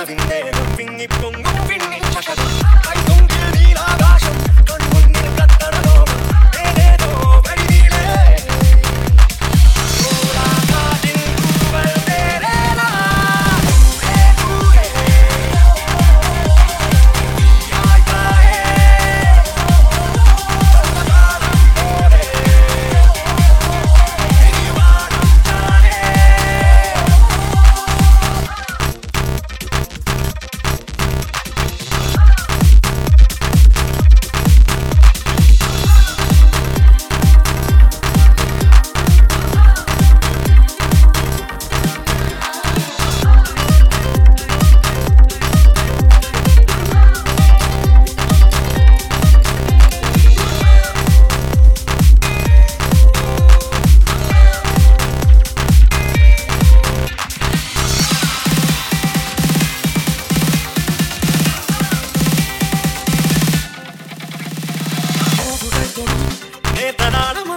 Clavindero, pingi, pongo, pingi, chacato na na na